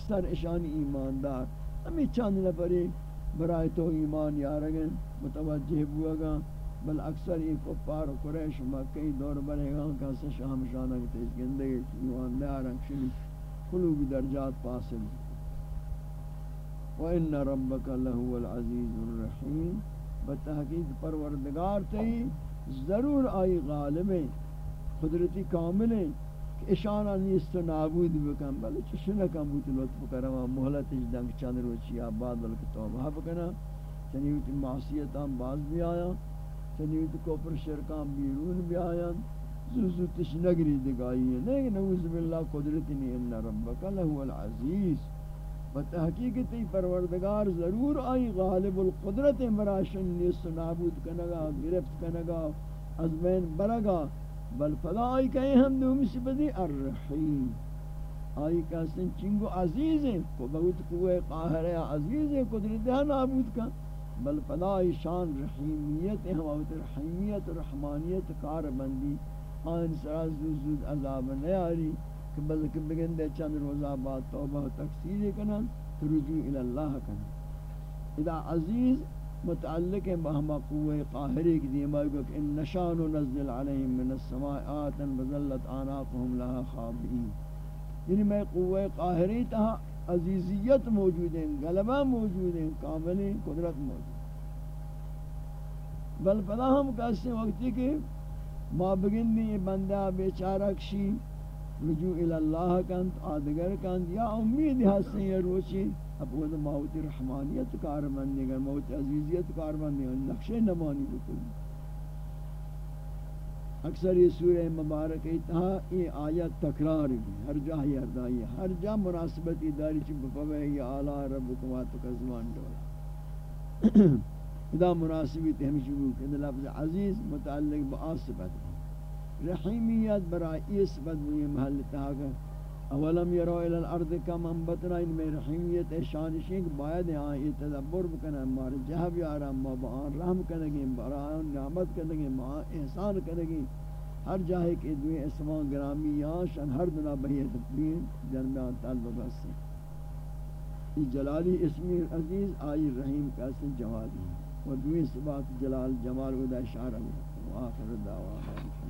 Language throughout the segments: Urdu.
اکثر اشان ایماندار ہمیں چند نفری برای تو ایمان یارگن متوجہ بوگا بل اکثر یہ کفار و قریش مکی دور بنے گا کہ شام شانہ کی تیز گندگی ایمان دارن شنی قلوب درجات پاسل وَإِنَّ رَبَّكَ لَهُوَ الْعَزِيزُ الرَّحِيمُ۔ بتحقیق پروردگار تی ضرور آئی غالب ہیں، قدرتی کامل ہیں۔ کہ نیست و نابود بکن بلے چشنہ کم بوت لطف کرما محلت اجدنگ چند روچی آباد بلکہ توبہ بکنا چنیوت معصیتان باز بھی آیا چنیوت کفر شرکان بیرون بھی آیا زوزو تشنگری دگائی ہے لیکن نعوذ باللہ قدرتی نہیں ان ربک لہو العزیز. بتحقیق تی پروردگار ضرور آئی غالب القدرت مراشن نیست نابود کنگا، گرفت کنگا، از بین برگا. بل فلا کہیں ہم دو مصیبتی الرحیم۔ آئی کہتے چنگو عزیز ہیں، کو بہت قوہ قاہر ہے، عزیز ہے قدرت ہے نابود کا بل فلا شان رحیمیت ہم آوت رحیمیت رحمانیت کار بندی۔ آئین سراز زود زود عذاب نیاری کہ بلکہ بگن دے چند روزہ بعد توبہ تکسیر کنن تو رجوع الاللہ کنن اذا عزیز متعلق ہے بہما قوہ قاہری کی دیما کہ ان نشان نزل علیہم من السماء آتا بزلت آناقهم لها خابئین۔ یعنی میں قوہ قاہری تہا، عزیزیت موجود ہیں، غلبہ موجود ہیں، کامل قدرت موجود بل پدا ہم کہتے ہیں وقتی کہ ما بگن دی بندہ بیچارہ کشی، رجوع اللہ کند، آدگر کند، یا امید حسن یا روچی اب وہ موت رحمانیت کارمندی گر موت عزیزیت کارمندی گر نقشے نمانی بکلی اکثر یہ سورہ مبارک اتہا یہ آیت تکرار بھی ہر جا ہی اردائی ہر جا مناسبت اداری چی بپوے یا آلہ ربکم آتک ازمان دولا۔ ادا مناسبت ہمشی بکلی لفظ عزیز متعلق بآصفت رحیمیت برای اس بدوی محل تاکہ اولم یرو الى الارض کم انبتنا ان میں رحیمیت شانشین باید یہاں یہ تدبر بکنا ہمارے جہب یارا ما بآن رحم کنگی برای نعمت کنگی ما احسان کنگی ہر جاہے کے دوی اسمان گرامی یہاں شن ہر دنا بہیت بین جنبیان تعلق سے یہ جلالی اسمی عزیز آئی رحیم کا سن جوالی و دوی سبات جلال جمال ودا اشارہ و آخر دعوہ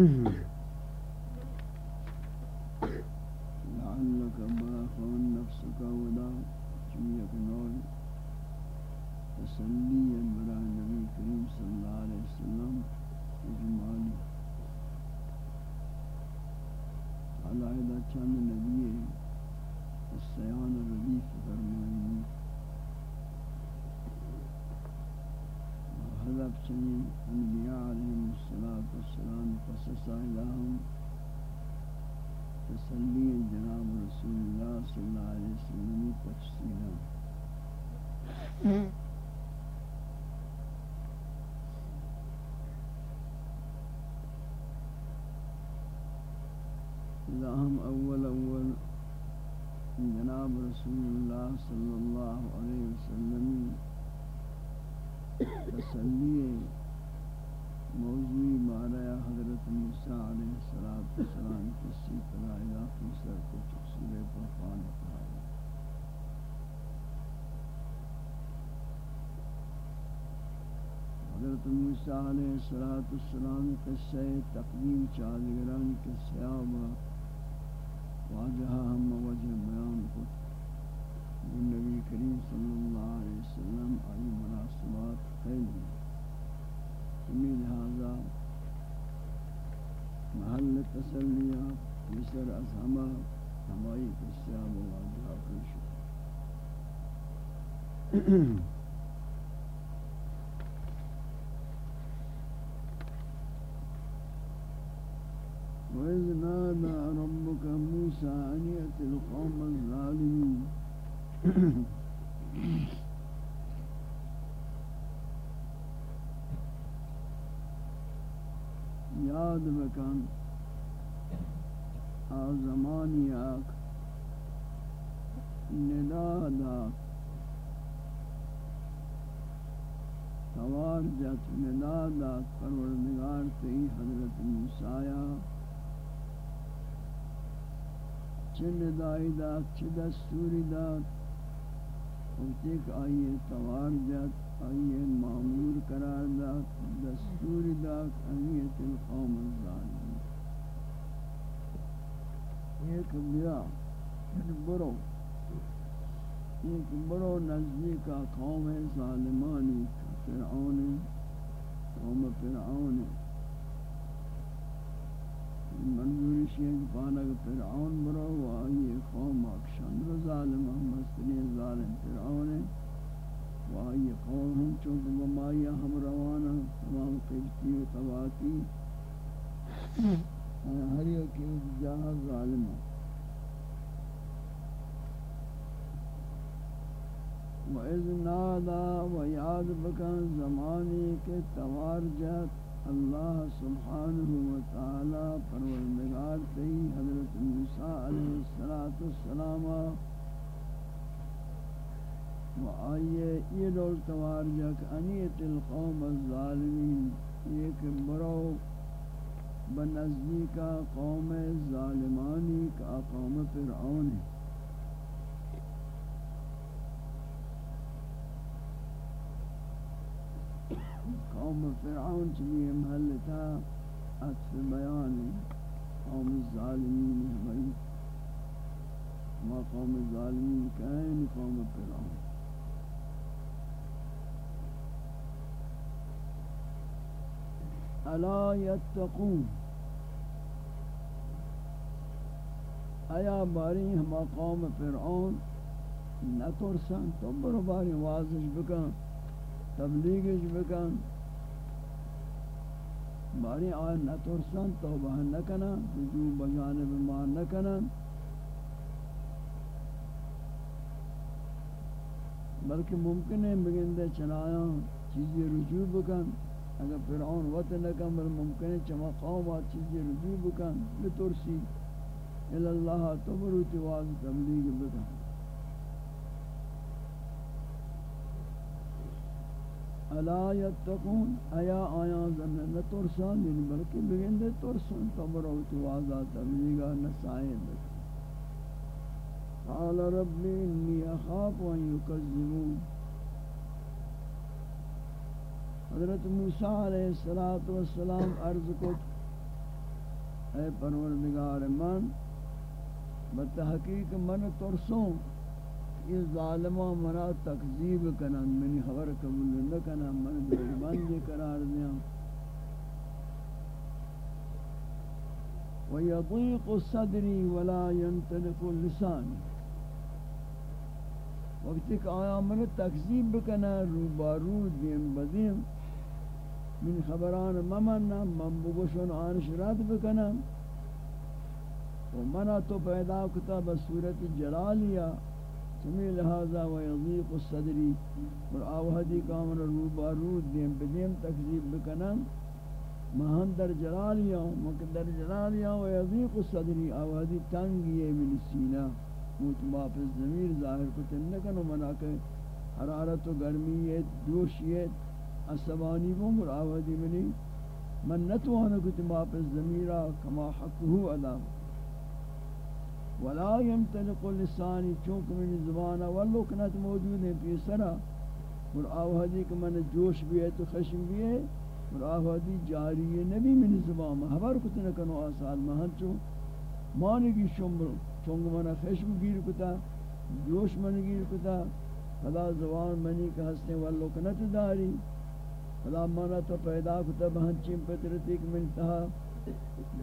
ہم جناب رسول اللہ صلی اللہ علیہ وسلم تسلی موضوع مارا حضرت موسیٰ علیہ السلام کسی طرح علاقی سر کو تفصیل پرفان کرایا حضرت موسیٰ علیہ السلام قصہ تقدیم چاہ چادگران کے سیابہ واجہ ہم وجہ بیان کو نبی کریم صلی اللہ علیہ وسلم آئی مناسبات خیلی ہمیں لہذا محل تسلیہ مصر از ہمہ ہمائی قصہ واجہ کرشو وإذ نادى ربك موسى أن يأتي القوم الظالمين یاد بکن آزمانی آک ندا دا، توار جت ندا دا، پروردگار تی حضرت موسیٰ چه ندائی داد، چه دستوری داد. وقتی کہ آئیے توار جات آئیے معمور قرار داد، دستوری داد امیت القوم الظالم ایک بیا برو، ایک برو نزدیک قوم ظالمانی، فرعون، قوم فرعون. منظوری شیخ پانک فرعون برو و آئی قوم اکشان رو ظالم مستنی ظالم فرعون و آئی قوم ہم چونکہ بمائی ہم روانا تمام قبطی و قواتی ہر یکی جاہ ظالم و اذ نادا و یاد بکن زمانی کے توار جات اللہ سبحانہ وتعالی پروردگار تی حضرت موسیٰ علیہ السلام و آئیے یہ دول توار جک انیت القوم الظالمین، ایک برو بنزدیک قوم ظالمانی کا قوم فرعون ہے۔ قوم فرعون چلی محل تھا عطف بیان قوم الظالمین ہمیں ما قوم الظالمین کہیں قوم فرعون. الا يتقون آیا باری ہما قوم فرعون نہ ترسن تو برو باری واضح بکن تبلیغش بکن. باری آن نترسن، توبہ نکنن، رجوع بجانب ما نکنن. بلکہ ممکن ہے بگندے چنایاں چیزی رجوع بکن. اگر فرعون وقت نکن، بل ممکن ہے چما قومات چیزی رجوع بکن. لترسی الاللہ تبروتی واضح تبلیغ بکن. الا یتقون، ایا آیا زن نترسان یعنی بلکہ بگندے ترسان تبرو تو آزاد تبلیغا نسائن قال رب انی اخاف ان یکذبون۔ حضرت موسیٰ علیہ السلام عرض کو اے پروردگار من، بتحقیق من ترسوں یہ ظالمان منا تکذیب کنن، منی خبر قبول نہ کنن، من دشمن قرار دیا۔ ويضيق صدري ولا ينطلق لساني۔ وقت کہ آیا من تکذیب بکنا رو بارو دیم بدیم من خبران ممنا من بگوشن آنش رد بکنا و منا تو پیدا کتا بصورت جلالیا سمی لہذا و یضیق الصدری اور آوہدی کامر روبا رود دیم بدیم تکذیب بکنن. مہن در جلالی جلالیا مکن در جلالی جلالیا و یضیق الصدری آوہدی تنگی من سینہ موت واپس ضمیر ظاہر کو تنکن و منا کہ حرارت و گرمیت جوشیت عصبانی بوں اور آوہدی منی، من نتوانا کت واپس ضمیرہ کما حق ہو ادا ولا يمتلق لسانی چونکہ من زبانہ واللو موجود ہیں پیسرا اور آوہدی کہ من جوش بھی ہے تو خشم بھی ہے۔ اور آوہدی جاری ہے، نبی من زبان میں حبر کتنا کنو آسال مہن چون مانگی شمبر، چونکہ من خشم گیر کتا، جوش من گیر کتا۔ خدا زبان منی کہ ہستے واللو داری خدا مانا تو پیدا کتا بہن چیم پترتی کہ من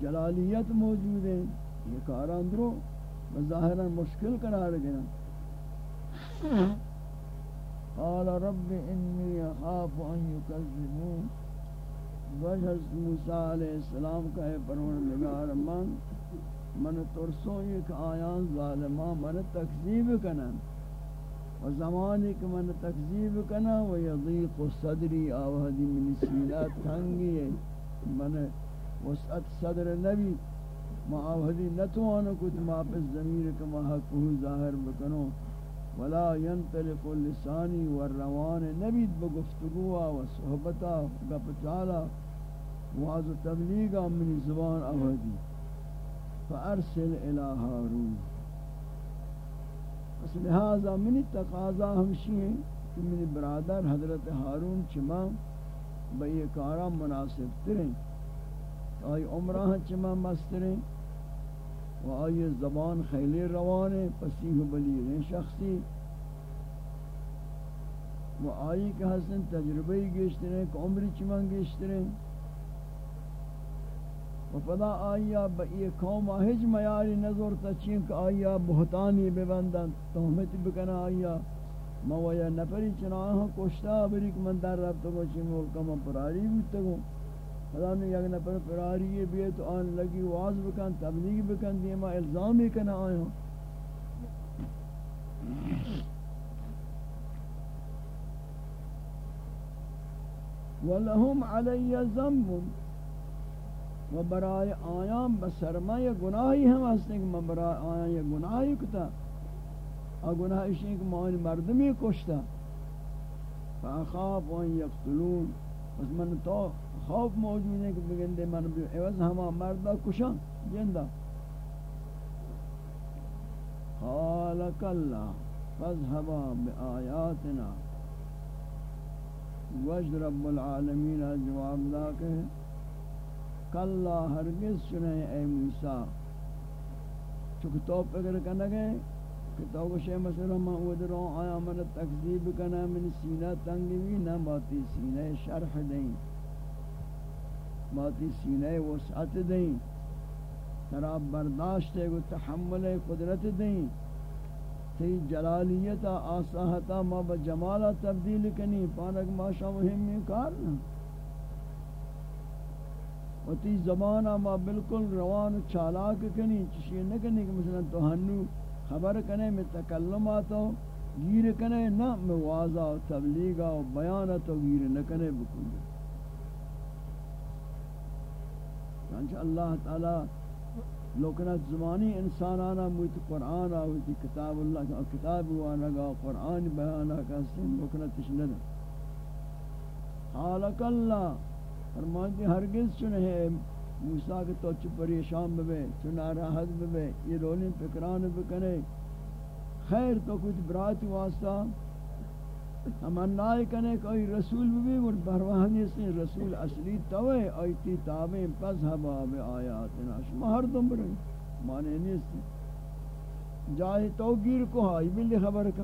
جلالیت موجود ہے۔ یہ کاران درو ظاہرا مشکل قرار گیا۔ قال رب انی اخاف ان یکذبون۔ وجہ موسیٰ علیہ السلام کا ہے پروردگار، من من ترسوں ایک آیان ظالمان من تکذیب کنن و زمانی کہ من تکذیب کنن و یضیق صدری آوہدی من سینہ تنگی ہے من وسعت صدر نبی ما اوہدی نتوانو کت ما پس ضمیر کما حقو ظاہر بکنو، ولا ينطلق لسانی والروان، نبید بگفتگوا و صحبتا گپ چالا، واضح تبلیغا من زبان اوہدی فارسل الى هارون. اس لہذا منی تقاضا ہمشی ہیں کہ منی برادر حضرت ہارون چما بئی کارا مناسب تریں، آئی عمرہ چما مستریں و آئی زبان خیلی روان پسیح و بلیغ شخصی۔ و آئی کہ حسن تجربی گیشتریں کہ عمری چمن گیشتریں و پدا آیا با یہ قوم آہج میاری نظر تا چین کہ آیا بہتانی ببندن۔ تحمت بکنا آیا مویا نفری چناہا کشتا بری کہ من در رب تکو چین ملکا من پراری بیتا گو خدا نے یک نفر فراری بھی تو آن لگی واز بکن، تبلیغ بکن دیما الزام ہی کنا آئے ہوں۔ وَلَهُمْ عَلَيَّ ذَنْبٌ۔ و برائے آیام بسرمہ یہ گناہی ہم ہستے کہ میں برائے آیام یہ گناہی کتا۔ اور گناہ اشیاء کہ معنی مردمی کشتا۔ فَأَخَافُ أَنْ يَقْتُلُونَ اس من تو خوف موجود ہے کہ بگندے من بھی عوض ہما مردہ کشا جندہ قال کلا فاذهبا بآیاتنا وجد رب العالمین جواب دا کہ کلا ہرگز چنے اے موسیٰ چونکہ تو فکر کرنے گئے کہ تو شے مثلا ما ودرو آیا من تکذیب کنا من سینہ تنگی نہ باتی سینہ شرح دیں ماتی سینہ وسعت دیں ترا برداشت کو تحمل قدرت دیں۔ تی جلالیت آساہتا ما بجمالا تبدیل کنی، پانک ماشا مہمی کار نا۔ و تی زبان ما بالکل روان چالاک کنی، چشی نکنی کہ مثلا تو ہنو خبر کنے، میں تکلماتو گیر کنے، نہ میں واضح و تبلیغا و بیانتو گیر نکنے بکن چانچہ اللہ تعالی لوکنات زمانی انسانانا موت قرآن آویتی کتاب اللہ کا، کتاب وانا گا قرآن بیانا کسیم لوکنات تشندن خالق اللہ فرمانتی ہرگز چنے ہے، موسیٰ کے تو چپ پریشان ببے چنا راحت ببے، یہ رولیں پکران بکنے۔ خیر تو کچھ برات واسطہ ہم انائے کنے کوئی رسول بھی اور بروانی سے رسول اصلی توے آیتی تابیں پس ہوا حباب آیاتنا۔ شما ہر دم برن مانے نہیں جائے تو گیر کو ہائی بلی خبر کا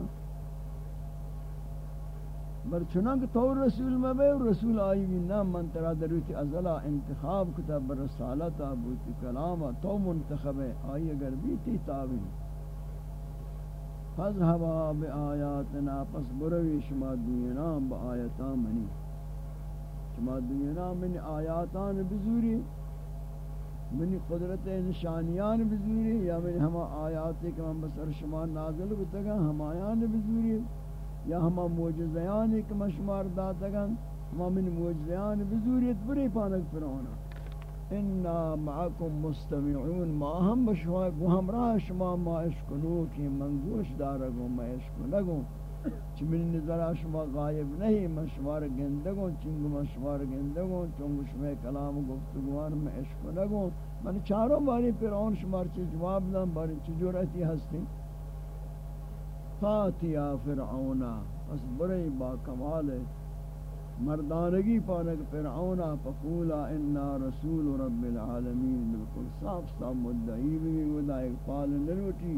بر چنانک تو رسول مبے رسول آئی بھی نام من ترا دروتی ازلا انتخاب کتا، بر رسالتا بوتی کلاما تو منتخب ہے آئی، اگر بھی تی تابی فضحبا بی آیاتنا پس بروی شما دینا با آیتا منی. شما دینا من آیاتان بزوری، منی قدرت نشانیان بزوری، یا من ہما آیاتی کہ من بسر شما نازل بتگا ہمایان بزوری، یا ہما موجزیانی کہ مشمار داتگن ہما من موجزیان بزوریت بری پانک پرونا انا معکم مستمعون ما ہم بشوا گو ہمراہ شما ما اشکنو کی منگوش دارگو ما اشکنگو چی من نظر شما غائب نہیں مشمار گندگو چنگو مشمار گندگو چنگو شما کلام گفتگوان، ما اشکنگو من چاروں باری پرون شمار چی جواب دام باری چی جورتی ہستی فاتیا فرعون اس برے با کمال مردانگی پانک فرعون فقولا انا رسول رب العالمین بالکل صاف صاف مدعی بھی ودا اقبال نروٹی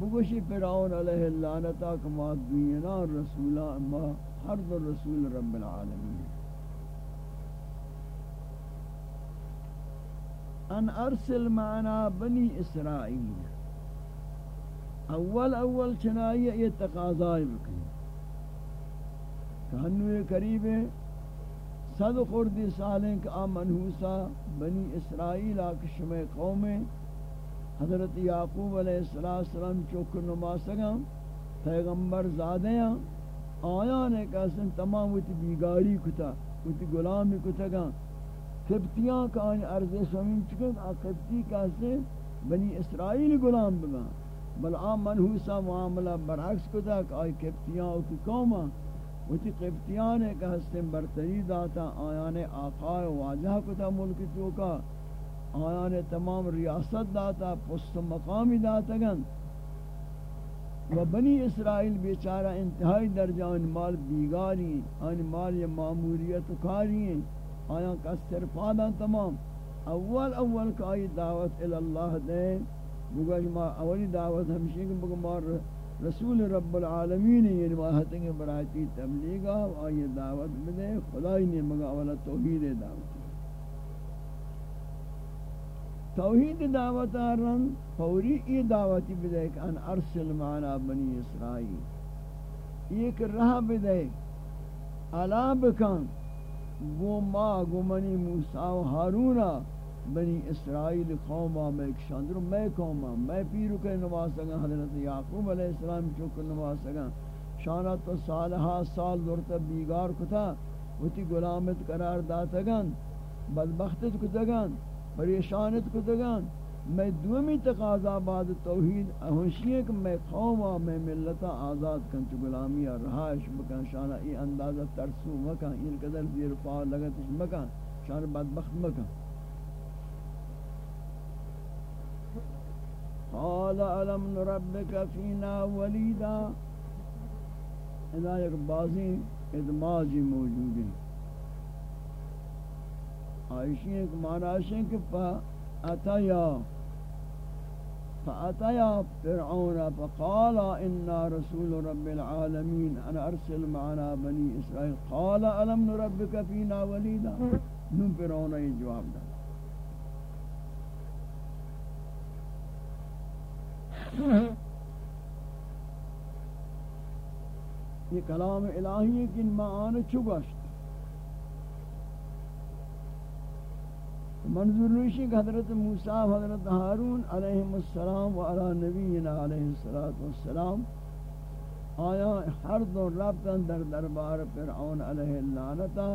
بگوشی فرعون علیہ اللعنتا کما دینا رسولا اما حرد رسول رب العالمین۔ ان ارسل معنا بنی اسرائیل۔ اول اول چنائی یہ تقاضائی بکنی کہنوے قریب صد خوردی سالیں کہ آ منحوسا بنی اسرائیل آکشم قوم حضرت یعقوب علیہ السلام چوک نما نماسگاں، پیغمبر زادیاں، آیان ایک ایسن تمام ویتی بیگاری کتا ویتی غلامی کتا گا قبطیاں کا آنی عرض سمیم چکن، آ قبطی کیسے بنی اسرائیل غلام بگاں۔ بل عام منحوسا معاملہ برعکس کو دا کہ آئی کپتیاں کی قوما وچی قبطیان ایک ہستن برتری داتا، آیان آقا واجہ کو تا ملک چوکا، آیان تمام ریاست داتا، پست مقامی داتا گن۔ و بنی اسرائیل بیچارہ انتہائی درجہ ان مال بیگاری، ان مال یہ معمولیت کاری ہیں۔ آیان کا صرفادہ تمام۔ اول اول کا آئی دعوت الاللہ دیں۔ بگوش ما اولی دعوت ہمشی کہ بگو ما رسول رب العالمین یعنی ما ہتنگ برایتی تبلیغا و آئی دعوت بدے، خدای نے مگا اولا توحید دعوت۔ توحید دعوت آرن فوری ای دعوتی بدے کہ ان ارسل معنا بنی اسرائیل۔ ایک رہ بدے، علا بکن، گو ما، گو منی موسیٰ و حارونہ بنی اسرائیل قوما میں ایک شاندر، میں قوما میں پیرو کے نماز سگا حضرت یعقوب علیہ السلام چوک نماز سگا شانا تو سالہا سال دورتا بیگار کتا وتی غلامت قرار داتگان بدبختت کتگان پریشانت کتگان میں دومی تقاضا بعد توحید اہوشی ہے کہ میں قوما میں ملتا آزاد کن چو غلامی اور رہائش بکن شانا ای اندازہ ترسو مکن، این قدر زیر پا لگتش مکن شانا بدبخت مکن۔ قال علم نربك فينا وليدا؟ اذا ایک بازی ادماجی موجود ہے عائشی ایک معنی ہے کہ فاتیا فاتیا فرعون، فقال انا رسول رب العالمين انا ارسل معنا بني اسرائيل قال الم نربك فينا وليدا؟ نو فرعون یہ جواب دیا یہ کلام الہی ہے کہ ان معان چگشت؟ منظور نوشی کہ حضرت موسیٰ و حضرت حارون علیہ السلام و علی نبینا علیہ السلام آیا ہر دو ربطن در دربار فرعون علیہ اللعنتا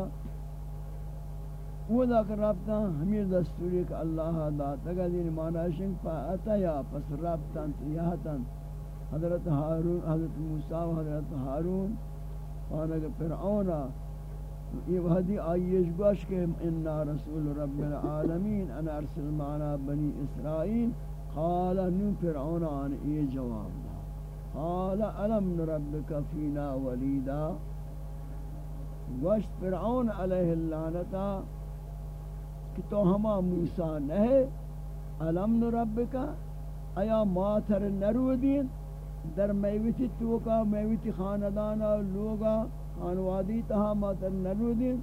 وہ دا کر ربطن ہمیں دستوری کہ اللہ داتا گا دین مانا شنگ پا اتیا پس ربطن تیہتن حضرت حارون حضرت موسیٰ و حضرت حارون آنا کہ فرعون، یہ وحدی آئیش گوش کہ انا رسول رب العالمین، انا ارسل معنا بنی اسرائیل۔ قال نو فرعون آن یہ جواب دا۔ قال علم نربک فینا ولیدا۔ گوشت فرعون علیہ اللعنتا۔ کہ تو ہما موسیٰ نہیں علم نربک ایا ماتر نرودین در میویتی توکا میویتی خاندانا، لوگا، خانوادی تہا ماتر نرودین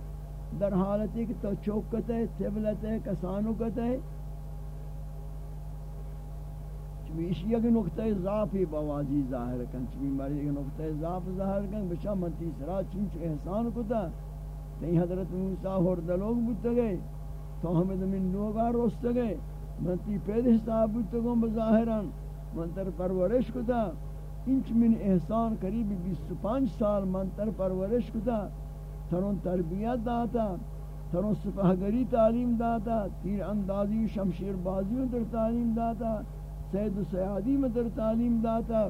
در حالتی کہ تو چوکت ہے چوکتے، تبلتے، کسانوکتے۔ چمی اسی یک نقطہ ضعفی بوازی ظاہر کن، چمی مری یک نقطہ ضعف ظاہر کن، بچا من تیسرا چنچ احسان کتا۔ تین حضرت موسیٰ ہردلوگ بودتا گئے۔ تو ہمیں من لوگا روستا گئے۔ من تی پید حساب بودتا گئے بظاہران۔ من تر پرورش کتا۔ انچ من احسان قریب 25 سال من تر پرورش کتا۔ ترون تربیت داتا۔ ترون سپہگری تعلیم داتا۔ تیر اندازی شمشیر بازی میں در تعلیم داتا۔ سید و سیادی میں در تعلیم داتا۔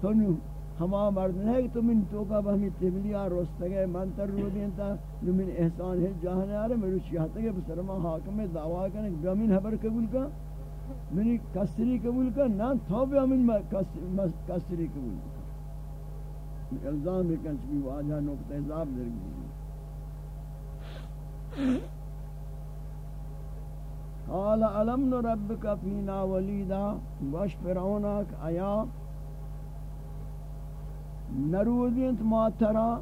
تنو ہما مرد نہیں کہ تم ان توکا بہمی تبلیہ روستگے من تر رو دینتا جو من احسان ہے جاہنے آرے میں روچی حتی بسرما حاکم میں دعویٰ کرنے گمین حبر قبول کا، منی کسری قبول کر نہ تو بھی ہمیں کسری قبول کر الزام ہے کنچ بھی واجہ نقطہ عذاب در گئی قال علم نربک فینا ولیدا وش فرعونک آیا نرودینت ما ترا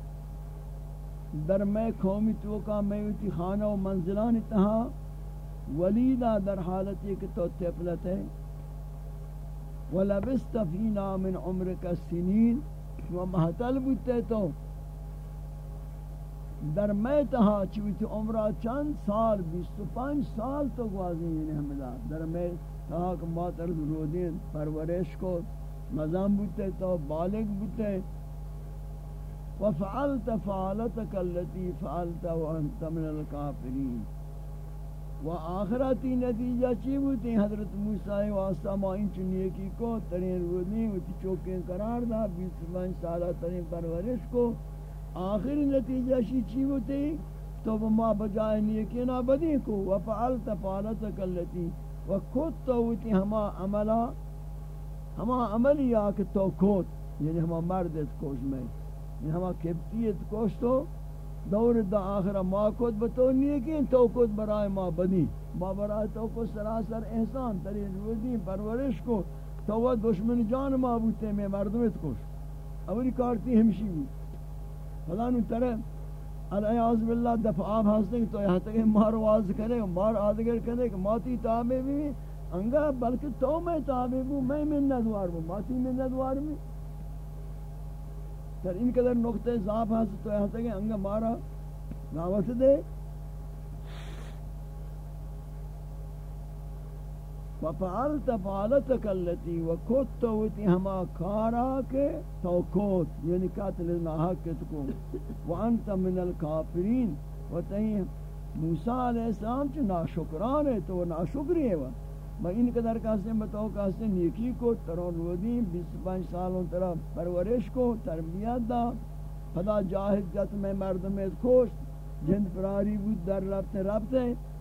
در میں قومی توکا میں ویتی خانہ و منزلان تہا ولیدہ در حالتی کہ تو تفلت ہے ولبست فینا من عمرک السنین و محتل بودتے تو در میں تہا چویتی عمرہ چند سال بیست و پانچ سال تو گوازی یعنی حمدہ در میں تہا کہ ماتر درودین پرورش کو مزام بودتے تو بالغ بودتے وفعلت فعلتك التي فعلت وانت من الكافرين۔ و آخراتی نتیجہ چی بوتی حضرت موسیٰ واسطہ ما ان چنیے کی کو، ترین رودنی و چوکیں قرار دا، بیس پانچ سالہ ترین پرورش کو۔ آخری نتیجہ چی چی بوتی تو ما بجائے نیکی نا بدی کو۔ و فعلت فعلت کلتی و تو تی ہما عملا ہما عملی آکے تو کت یعنی ہما مردت کوش میں۔ یعنی ہما کبتیت کوش تو دور دا آخر ما کود بتو نہیں نیکین تو کود برای ما بدی ما برای تو کو سراسر احسان ترین رودی پرورش کو۔ تو وہ دشمن جان ما بوتے میں مردمت کوش اولی کارتی ہمشی بھی فلا نو ترے العیاض باللہ دفع آب ہستے تو یہاں تک مار واز کرے، مار آدگر کرے کہ ماتی تابے بھی انگا، بلکہ تو میں تابے بھی میں منت وار بھی ماتی منت وار بھی در این قدر نقطہ ضعف ہے، تو یہاں تک انگا مارا دعوت دے۔ وفعلت فعلتك التي وكنت وتي ہما کارا کے یعنی تو قاتل ناحق کو۔ وانت من الكافرین وتئی موسی علیہ السلام چ ناشکران ہے، تو ناشکری ہے میں ان قدر کاسے بتاؤ کاسے نیکی کو ترون رودی 25 سالوں طرح پرورش کو، تربیت دا. خدا جاہد جت میں مردم خوش جن پراری بود، در ربط ربط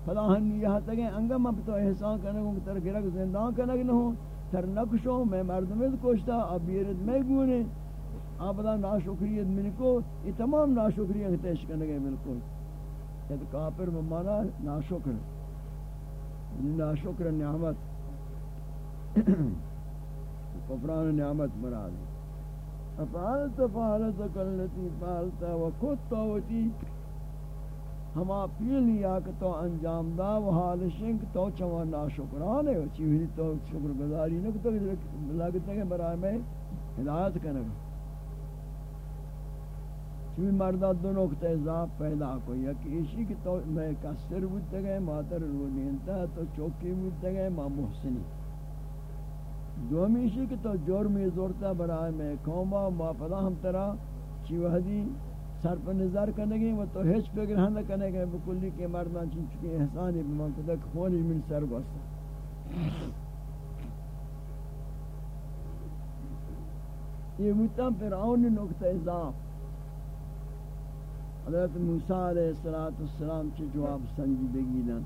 فلا ہن یہاں تک انگم اب تو احسان کرنے کو، تر گرگ زندان کرنے نہ ہو تر نکشو میں مردم کوشتا اب بیرد میں گونے. آبدا ناشکریت من کو، یہ تمام ناشکریت تیش کرنے گئے بالکل. یہ کافر ممانا ناشکر. ناشکر نعمت کفران نعمت مراد افعلت فعلت کلتی فعلت و کتا وتی ہما پیل یا کہ تو انجام دا و حال شنک تو چوا ناشکران ہے چیوہی تو شکر گزاری نہ تو لگتا ہے برای میں ہدایت کرنے چوی مردہ دو نقطہ اضاف پیدا کو یک ایشی کی تو میں کسر بودتے گئے ماتر رولینتا تو چوکی بودتے گئے ما محسنی۔ دومی دومیشی کی تو جرمی زورتا برای میں کوما ما پدا ہم ترا چی وحدی سر پر نظر کرنے گئے وہ تو ہیچ پہ گرہن کرنے گئے بکلی کے مردان چن چکے احسانی بمان کو کتا خونی من سر گوستا۔ یہ بودتا فرعون نقطہ اضاف حضرت موسیٰ علیہ السلام چی جواب سنجیدگی دن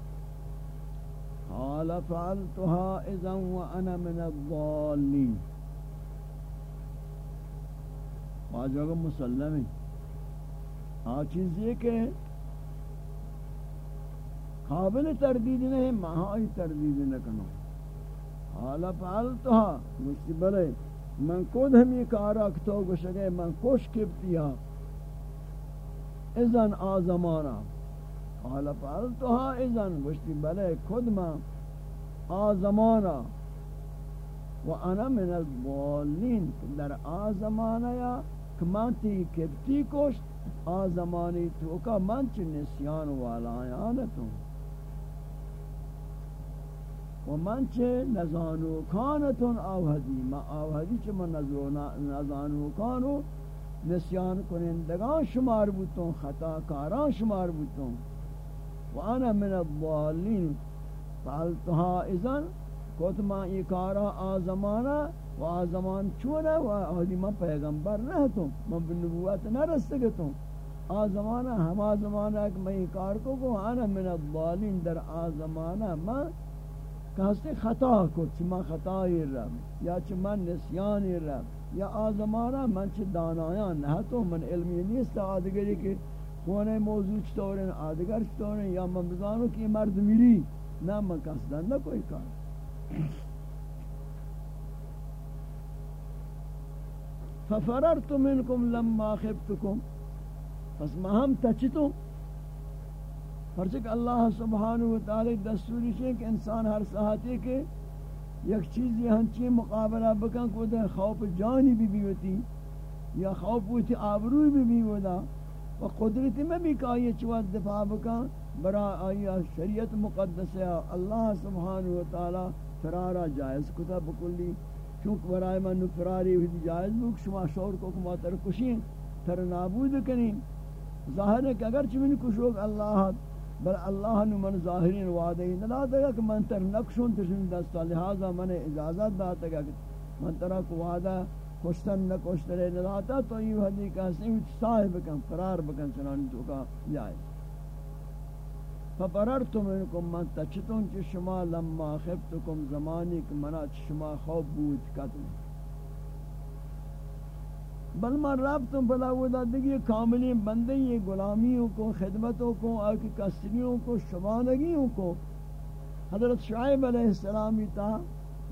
قال فعلتها اذا وانا من الضالين واجہ کو مسلم ہے ہاں چیز یہ کہ قابل تردید نہیں مہائی تردید نہ کنو۔ حالا فعلتها مجھتی بلے، من کود ہم یہ کارا کتو گشگے من کوش کبتیا ہاں۔ اذن آزمانا. قال فعلتها اذن. گشتی بلے، خود ما آزمانا. وانا من الضالین. در آزمانا یا کمانتی کبتی کشت، آزمانی تو کا منچ نسیان والا آیانتوں و منچ نزانو کانتون آوہدی ما آوہدی چھ من نزانو کانو نسیان کنندگان شمار بوتوں خطا کاران شمار بوتوں وانا من الضالین. فعلتها اذن کوت ما ای کارا آزمانا و آزمان چونا و آدی من پیغمبر نہ رہتوں من بنبوت نہ رستگتوں آزمانا ہما زمانہ کہ میں ای کار کو کو انا من الضالین، در آزمانا من کہستے خطا کو چھ من خطای رب، یا چھ من نسیانی رب. یا آزمانا من چھ دانایان؟ نہ تو من علمی نیست. آدگری کہ کونے موضوع چطورن آدگر چطورن یا من بزانو کہ مرد میری. نہ من قصدن نہ کوئی کار. ففررت منکم لما خفتکم. پس ما ہم تچتو پرچک اللہ سبحانہ وتعالی دستوری سے کہ انسان ہر ساعتی کے یک چیزی ہنچی مقابلہ بکن کو دے خوف جانی بھی بھی ہوتی یا خوف ہوتی آبروی بھی بھی و قدرت میں بھی کہا چوات دفاع بکن برا آیا شریعت مقدس ہے اللہ سبحانہ وتعالی فرارا جائز کتا بکلی. چونکہ برای من فراری ہوئی جائز بک شما شور کو کما تر کشین تر نابود کنین ظاہر ہے کہ اگر چمین کشوک، اللہ بل اللہ نو من ظاہرین وعدے نہ دے کہ من تر نقشون تشن دستا، لہذا من اجازت داتا کہ من ترا کو وعدہ کشتن نہ کشترے نہ داتا تو یہ حدیث کا سی صاحب کن قرار بکن چنان تو کا جائے۔ فبررت منکم من تچتون چ شما لما خفتکم زمانی، کہ منا شما خوف بود کتن۔ بل من ربتم بلا ودا دیگی کاملی بندے یہ غلامیوں کو، خدمتوں کو آکی کسریوں کو شمانگیوں کو۔ حضرت شعیب علیہ السلامی تا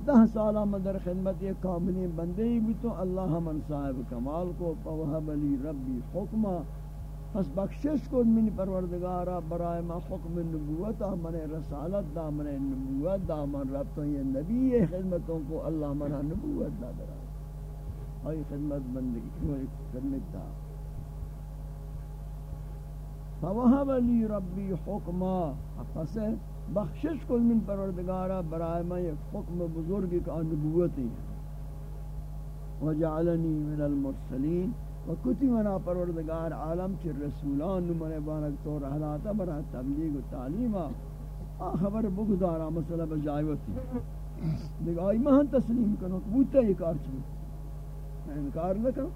دہ سالہ مدر خدمت یہ کاملی بندے بھی تو اللہ من صاحب کمال کو پوہب لی ربی حکمہ۔ پس بخشش کو من پروردگارا، برائے ما حکم نبوتا من رسالت دا من نبوت دا من ربطوں یہ نبی خدمتوں کو اللہ منہ نبوت دا درائے آئی خدمت بندگی کوئی خدمت دا فوہب لی ربی حکما۔ پس بخشش کل من پروردگارا، برائے میں حکم بزرگی کا نبوتی ہے۔ وجعلنی من المرسلین۔ وکتی منا پروردگار عالم چی رسولان نمانے بانک تو رحلاتا برا تبلیغ و تعلیمہ خبر بگدارا مسئلہ بجائے ہوتی لیکن آئی مہن تسلیم کنو بوتا یہ کار چیز انکار نہ کرو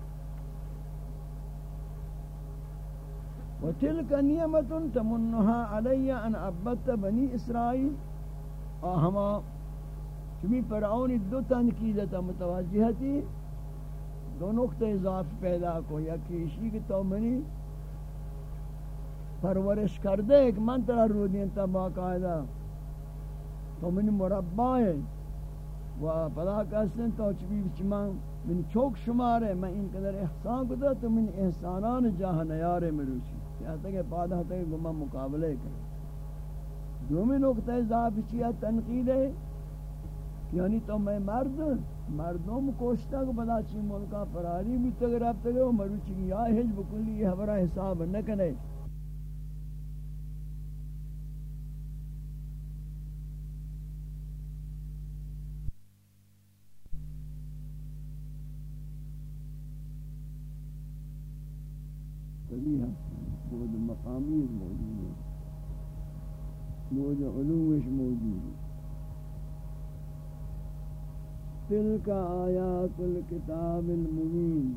وتلك نعمة تمنها علي ان عبدت بني اسرائيل اهما چمی فرعون دو تنکیدت متوجہ تھی دو نقطہ اضاف پیدا کو، یا کیشی کی تو منی پرورش کردے ایک من ترہ رو دین تا باقاعدہ۔ تو منی مربع ہے۔ و پدا کسن تو چمی چمان من چوک شمار ہے میں ان قدر احسان کو تو من احسانان جاہ نیار مروچی کہتا کہ پادہ تک گمہ مقابلے کرے۔ دومی نقطہ ضعف چیا تنقید ہے۔ یعنی تو میں مرد، مردم کوشتا کہ بدا چی ملکا فراری بھی تک رفت گئے مروچی یا حجب کلی، یہ حبرہ حساب نکنے تبھی ہے بود مقامی موجود ہے بود علوش موجود ہے تلك آیات الكتاب المبین.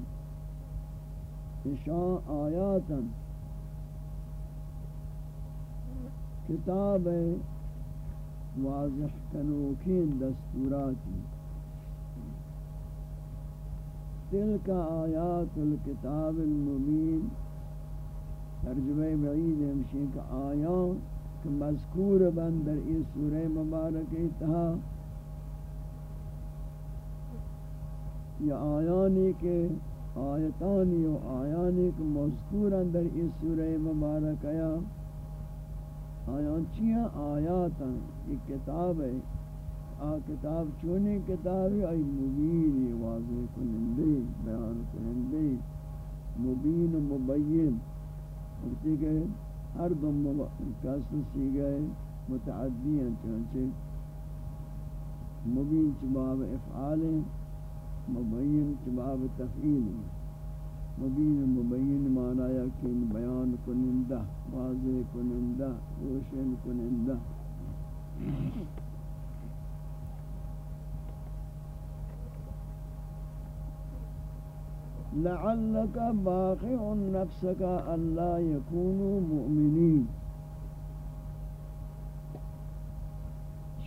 اشاء آیاتا کتاب واضح کنوکین دستوراتی. تلك آیات الكتاب المبین. ترجمہ بعید ہمشین کا آیان کہ مذکور بندر اس سورہ مبارک اتہا یا آیانی کے آیتانی و آیانی کے مذکور اندر اس سورہ مبارک آیا۔ آیان چیاں آیاتا یہ کتاب ہے۔ آ کتاب چونی کتاب ہے؟ آئی مبین واضح کنندے، بیان کنندے۔ مبین و مبین۔ اسی کہ ہر دم کسن سی گئے متعدی ہیں چونچہ مبین چباب افعال ہیں، مبین چباب تفعیل مبین مبین معنی کہ بیان کنندہ، واضح کنندہ، روشن کنندہ۔ لعلك باخع نفسك الا يكونوا مؤمنين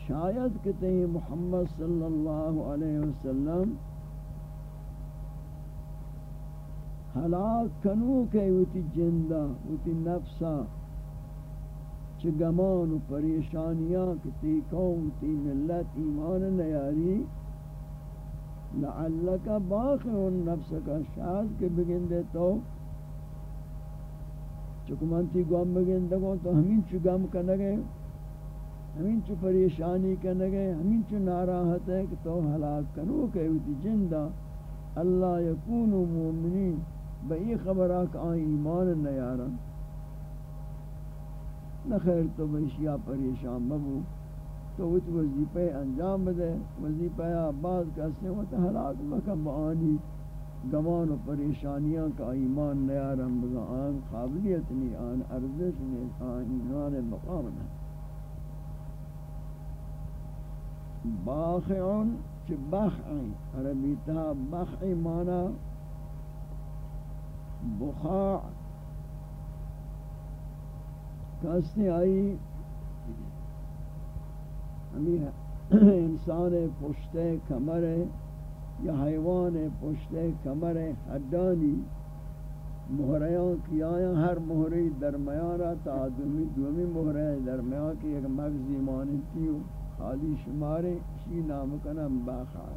شاید کہ تہیں محمد صلی اللہ علیہ وسلم ہلاک کنو کہ وتی جندہ وتی نفسا چ گمان و پریشانیاں کہ تی قوم، تی ملت، ایمان نیاری۔ لعلک باخع نفسک شاید کہ بگن دے تو۔ چکمانتی گم بگن دگو تو ہمین چو گم کنگے، ہمین چو پریشانی کنگے، ہمین چو ناراحت ہے کہ تو ہلاک کنو کہ وتی جندہ۔ اللہ یکونو مومنین بئی خبرہ کہ آن ایمان نیارن۔ نخیر تو بشیا پریشان مبو۔ تو وہ وظیفہ انجام دے، وظیفہ بعض کسے وہ ہلاک مکم آنی گمان و پریشانیاں کا ایمان نیارم بگا آن قابلیت نہیں آن، ارزش نہیں آن، ایمان مقام نہیں باخعون چھ بخعی عربی تہا بخعی مانا بخاع کسی آئی؟ ہمیں انسان پشتے کمر یا حیوان پشتے کمر حدانی مہریاں کی آیا، ہر مہری درمیان تا آدمی دومی مہرے درمیان کی ایک مغزی مانتی ہو، خالی شمارے شی نام کنم باخار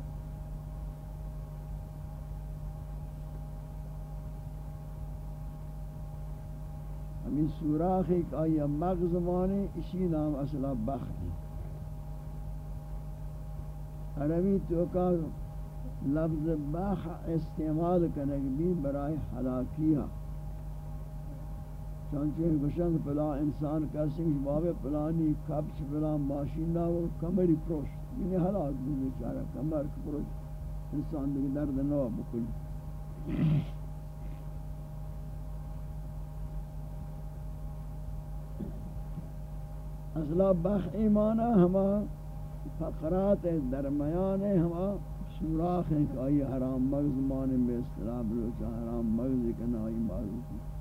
ہمیں سوراخ ایک آیا، مغز مانے، اسی نام اصلا بخت ہے۔ عربی تو کا لفظ بخ استعمال کنگ بھی برائے حلاکیہ چانچہ گوشن پلا انسان کسی باب پلانی کبچ پلا ماشینہ و کمری پروش۔ یعنی حلاک بھی بیچارہ کمر پروش۔ انسان دیکھ درد نو بکلی اصلا بخ ایمانہ ہما فقرات درمیان ہما سوراخ ہیں کہ آئی حرام مغز مانے میں اصطلاح بلوچا حرام مغز کنا آئی معروف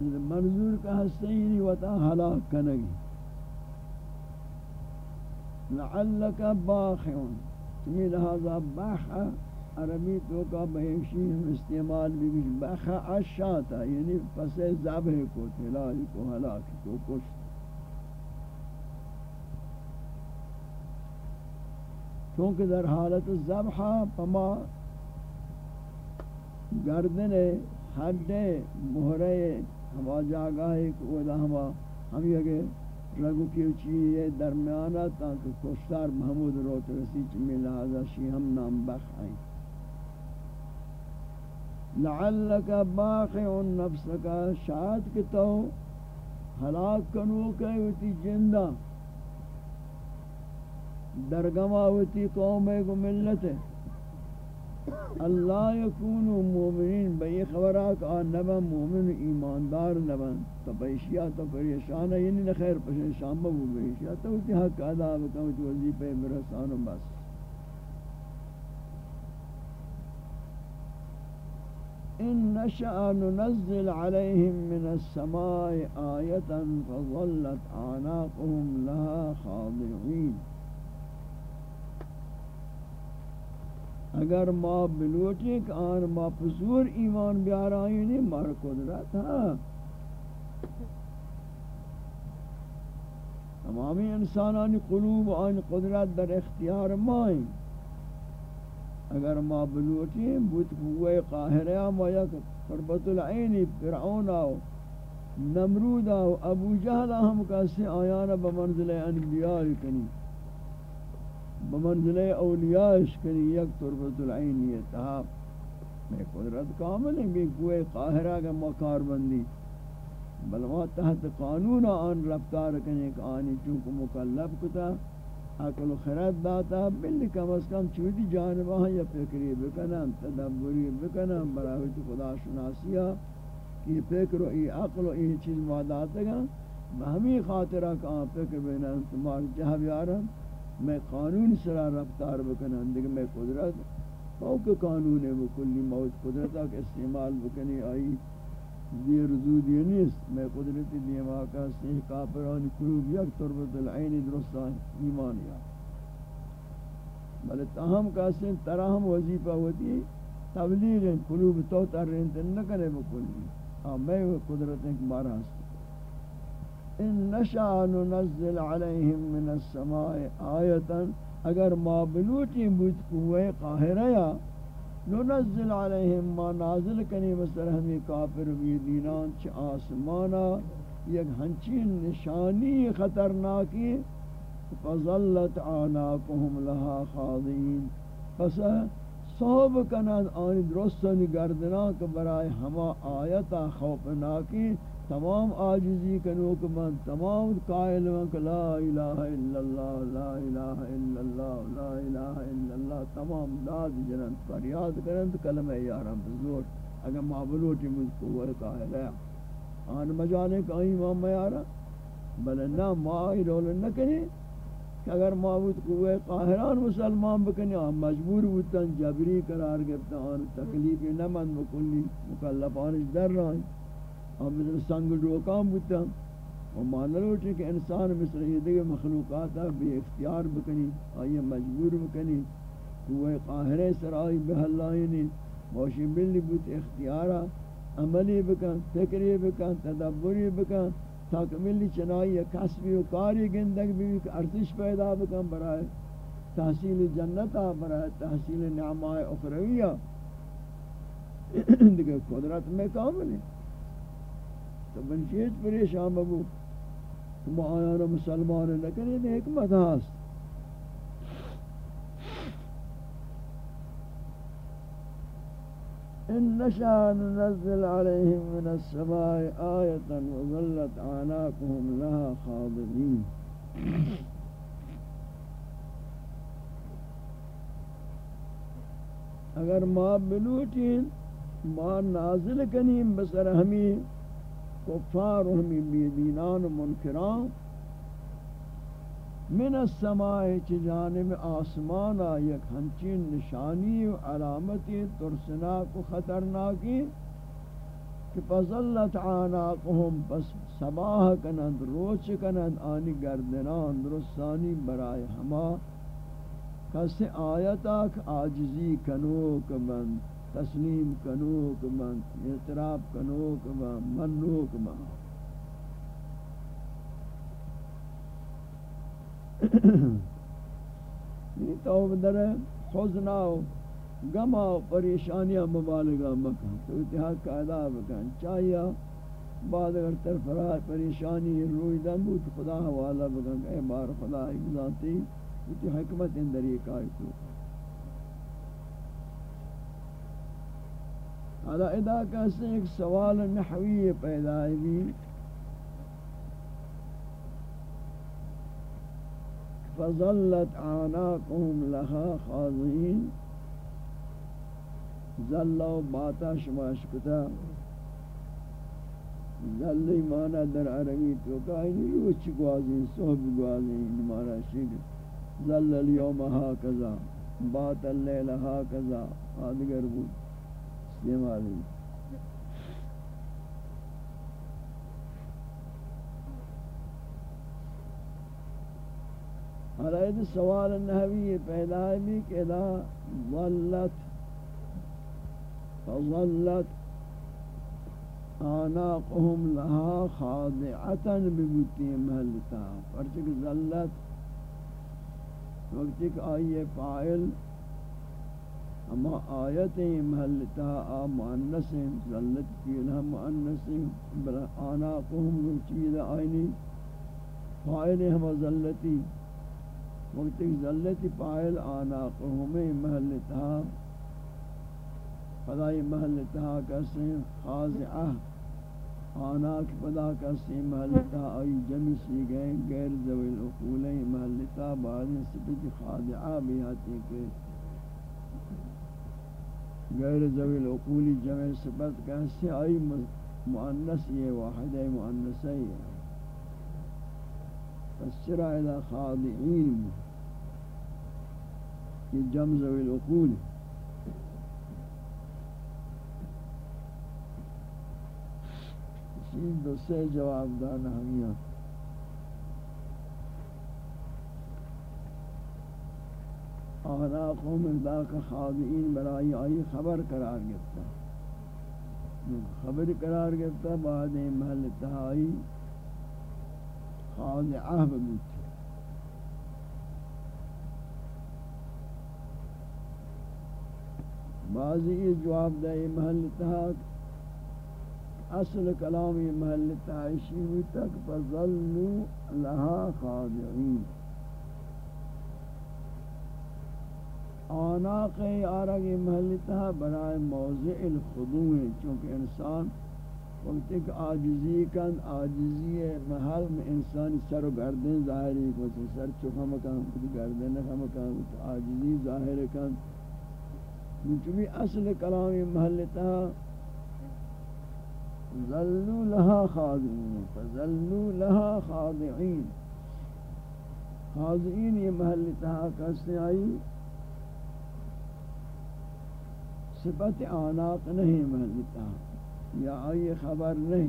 منظور کا ہستے ہی نہیں وطا حلاک کنگی لعلک باخعون تمہیں لہذا باخع عربی تو کا بہشی استعمال بھی بھی بخع عشاتا یعنی پس ذبح کو تلائی کو ہلاک کو، کشت۔ چونکہ در حالت ذبحہ پما گردن حد مہرے ہما جاگاہ کو ودا ہما ہم یہ کہ رگو کی چیئے درمیانہ تاکہ کشتار محمود روت رسی چمی لہذا شی ہم نام بخ آئیں۔ لعلک باقع نفسک، شاید کہ تو ہلاک کنو کہ وتی جندہ درگما وتی قوم کو ملت۔ ہے اللہ یکونو مومنین بئی خبرات آن نبا مومن ایماندار نبا، تو پیشیا تو پریشان ہے یعنی نخیر پشن شام بو پیشیا تو اتی حق ادا بکن تو وظیفہ برسانو بس۔ إن نشأ ننزل عليهم من السماء آية فظلت أعناقهم لها خاضعين. اگر ما بلوٹی کہ آن ما پزور ایمان بیارائیں نہیں مار قدرت ہاں تمامی انسانانی قلوب آن قدرت در اختیار مائیں اگر ما بلوٹی بود قوہ قاہرہ ما یک قربت العین فرعون آو، نمرود آو، ابو جہل ہم کسی آیانا بمنزل انبیاء کنی بمنزل اولیاء اشکنی یک تربت العین یہ تہا میں قدرت کامل ہے بھی کوئی قاہرہ کا مکار بندی بلوا تحت قانون آن رفتار کرنے کا آنی چونکہ مکلب کتا عقل و خرد داتا بلی کم از کم چوتی جانبہ یا فکری بکنم، تدبری بکنم براویت خدا شناسیہ یہ فکر و یہ عقل و یہ چیز ماداتا گا بہمی خاطرہ کا فکر بینا تمہار جہاں بیارم میں قانون سرا رفتار بکنن دیکھ میں قدرت فوق قانون ہے وہ کلی موت قدرت کا استعمال بکنی، آئی دیر زودی نیست. میں قدرت دیما کا سیح کافران قلوب یک تربت العین درستان ایمان یا بلے تاہم کا سین تراہم وظیفہ ہوتی تبلیغ قلوب تو تر رہن نکنے بکلی. ہاں میں قدرت ایک بارہ ہستا ان نشاء ننزل عليهم من السماء آیتا، اگر ما بلوٹی بود قوہ قاہرہ یا ننزل علیہم ما نازل کنی مصر ہمی کافر بھی دینان چھ آسمانا، یک ہنچین نشانی خطرناکی، فظلت آناکهم لها خاضین پس صحب کنند آنی درستن گردناک برای ہما آیتا خوفناکی تمام آجزی کنو کہ من تمام قائل من کہ لا الہ الا اللہ، لا الہ الا اللہ، لا الہ الا اللہ، تمام داد جنن فریاد کرن تو کلمہ یارم بزور اگر معبولوٹی مجھ کو وہ قائل ہے آن مجانے کہ آئی امام یارا بلے نا ما آئی رول نہ کنی کہ اگر معبود قوہ قاہران مسلمان بکنی آن مجبور بودتاں، جبری قرار گفتا آن تکلیف نہ من بکلی مکلفانش در رہا ہم سنگ ڈوکام بودتا و مانا لوٹے کہ انسان مثل یہ دیگے مخلوقات بے اختیار بکنی، آئیے مجبور بکنی کوئے قاہرے سرائی بہلائنی یعنی موشی ملی بود اختیارا عملی بکن، فکری بکن، تدبری بکن تاکہ ملی چنائی کسبی و کاری گندگ بھی ارتش پیدا بکن برائے تحصیل جنتا برائے تحصیل نعماء اخرویہ۔ دیکھیں قدرت میں کامل ہے۔ تو بنچیت پریشان ببو ما آیانا مسلمان لکنی دے حکمت ہاست إن نشاء ننزل عليهم من السماء آية وظلت أعناقهم لها خاضعين. أگر ما بلوٹین ما نازل کنیم بسر ہمیں کفار ہمی بیدینان و منکران. من السماء چی جانب آسمانا یک ہنچین نشانی و علامتی ترسناک و خطرناکی کہ فضلت عاناقهم پس سباہ کنند روچ کنند، آنی گردنان درستانی برای ہما کس آیتاک آجزی کنوک بند تسلیم کنو کمان اعتراف کنو کمان منو کمان یہ تو در خزنا و گما و پریشانیاں مبالغہ مکن۔ تو اتحاد کا ادا بکن چاہیا بعد اگر تر فرا پریشانی روی دن بود خدا حوالہ بگن اے بار خدا، ایک ذاتی تی حکمت اندر یہ کائی تو۔ حالا ادا کہتے ہیں ایک سوال نحوی پیدا بھی فظلت آناقهم لها خاضعين۔ ظلوا باتا شماش کتا ظلی مانا در عربی تو کہا روچ گوازیں صحب گوازیں مانا شکر ظل اليوم هكذا بات اللیل هكذا آدگر بود۔ استعمال ہے حالائد سوال نحوی پیدا بھی کہ دا ظلت فظلت آناقهم لها خاضعتا ببوتی محلتا پرچک ظلت وقت ایک آئیے فائل اما آیت محلتا آ مؤنس ظلت فیلہ مؤنس آناقهم چیز آئینی، فائل ہم ظلتی۔ وقت ذلت پائل آناقهم محلتها فضائی محلتها کسی خاضعہ آناق پدا کسی محلتها آئی جمع سی گئے غیر ذوی العقول محلتها بعد سپت خاضعہ بھی آتی کہ غیر ذوی العقول جمع سپت کسی آئی مؤنس یہ واحد مؤنس ہے فسرہ إلى خاضعین کہ جم ذوی العقول. اسی دو سے جواب دانا ہمیاں آنا قوم ذاک خاضعین برائی آئی خبر قرار گفتا خبر قرار گفتا بعد محل تہائی خاضعہ بگوتی بعضی یہ جواب دے محل تحاق اصل کلامی محل تحاشی ہوئی تک فظلو لہا خاضعین آناق آرگ محل تحا برائے موضع الخضوع ہے چونکہ انسان وقت ایک آجزی کن آجزی محل میں انسان سر و گردن ظاہری کو سر چکا مکان گردن نکا مکان آجزی ظاہر کن۔ چونکہ اصل کلام محلتا ذلوا لها خاضعین فذلوا لها خاضعین۔ خاضعین یہ محلتا کسے آئی؟ صفت آناق نہیں محلتا یا آئی خبر نہیں۔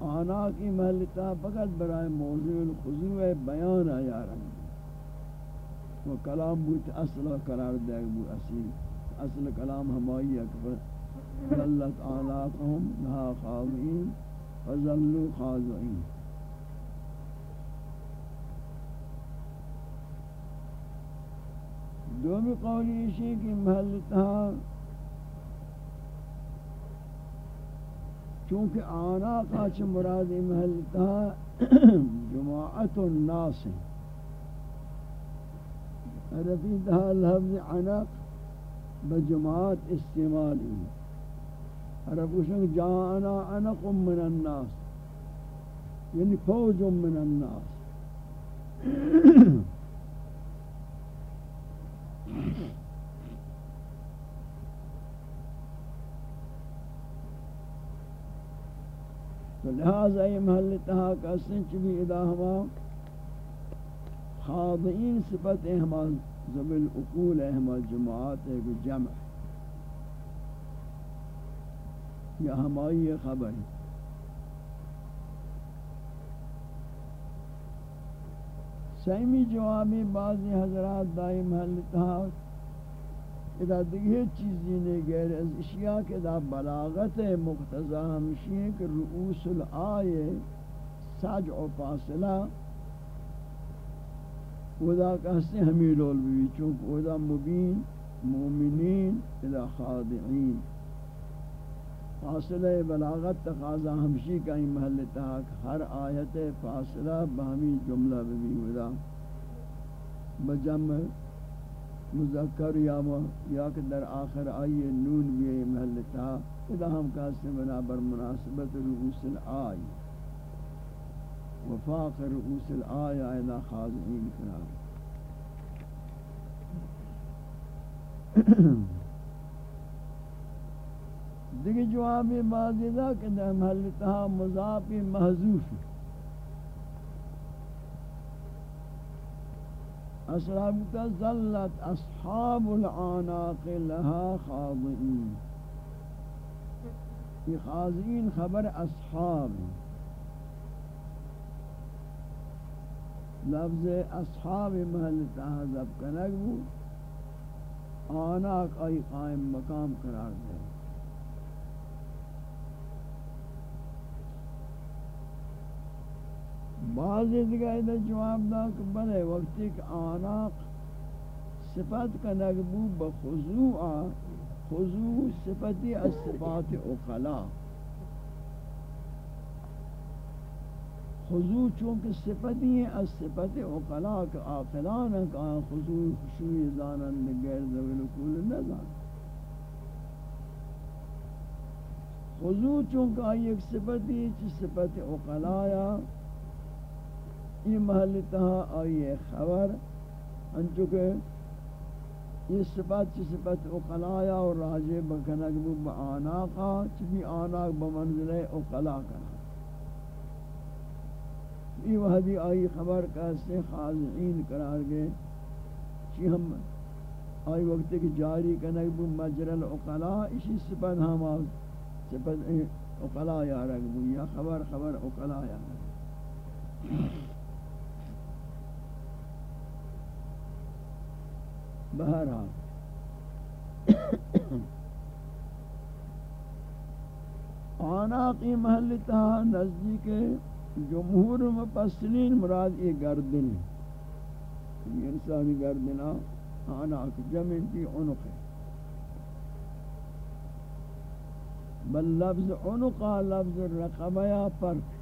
آناق کی محلتا فقط برائے موضوع الخضوع بیان آیا رہا و کلام بود اصل قرار دے بو اصل۔ اصل کلام ہمائی اکبر ذلت آلاقهم نها خاضعین فظلوا خاضعین۔ دومی قولی اسی کی محلتها چونکہ آنا قاچ مراد محلتها جماعت الناس ہیں۔ دہا لفظ عنق بجماعت استعمالی عربوشن جانا عنق من الناس یعنی فوج من الناس۔ تو لہذا یہ محل تہا کا سنچ بھی ادا ہوا۔ خاضعین صفت ہما زب العقول ہما جماعت ہے جمع۔ یا ہمائی خبر۔ ہے سیمی جوابی بعضی حضرات دائم حلتہا ادا دیگه چیزی نے غیر از اشیاء کے دا بلاغت مقتضا ہمشی ہے کہ رؤوس الآئے سجع و فاصلہ۔ ودا کہتے ہمیں لول بھی چونکہ ودا مبین، مومنین، الى خاضعین فاصلہ بلاغت تقاضا ہمشی کا ہی محل تحق ہر آیت فاصلہ بہمی جملہ بھی ودا بجم مذکر یا یا کہ در آخر آئیے نون بھی محل تحق اذا ہم کہتے بنا بر مناسبت رؤوس الآئی وفاق رؤوس الآئی اذا خاضعین قرار دیگه جواب بعضی دا کہ در محلتها مضاف محذوف. اصحاب ظلت اصحاب العناق لها خاضعین. یہ خاضعین خبر اصحاب. لفظ اصحاب محلتها ضب کنگ بود. آناک آئی قائم مقام قرار دے بعض دیگر جواب دا کہ بلے وقتی کہ آناق صفت کا نگبو بخضوع خضوع صفتی از صفات اقلا خضوع چونکہ صفتی ہیں از صفت اقلا کہ آقلان ہیں کہ آن خضوع خشوع زانن غیر ذویل کول نزان۔ خضوع چونکہ آئی ایک صفتی چی صفت اقلایا یہ محل تہا آئی خبر۔ انچو کہ یہ صفت چی صفت اقلایا اور راجع بکنک بو با آناقا چی آناق بمنزل اقلا کنا یہ وحدی آئی خبر کہستے خاضعین قرار گئے۔ چی ہم آئی وقت کی جاری کنک بو مجر الاقلا، اسی صفت ہم صفت اقلا یا رگ بو یا خبر خبر اقلا یا رگ بہرحال۔ آناقی محل تہا نزدیک جمہور مپسلین مراد یہ گردن یہ انسانی گردنا آناق جمع تی عنق ہے۔ بل لفظ عنقا لفظ رقبہ یا فرق۔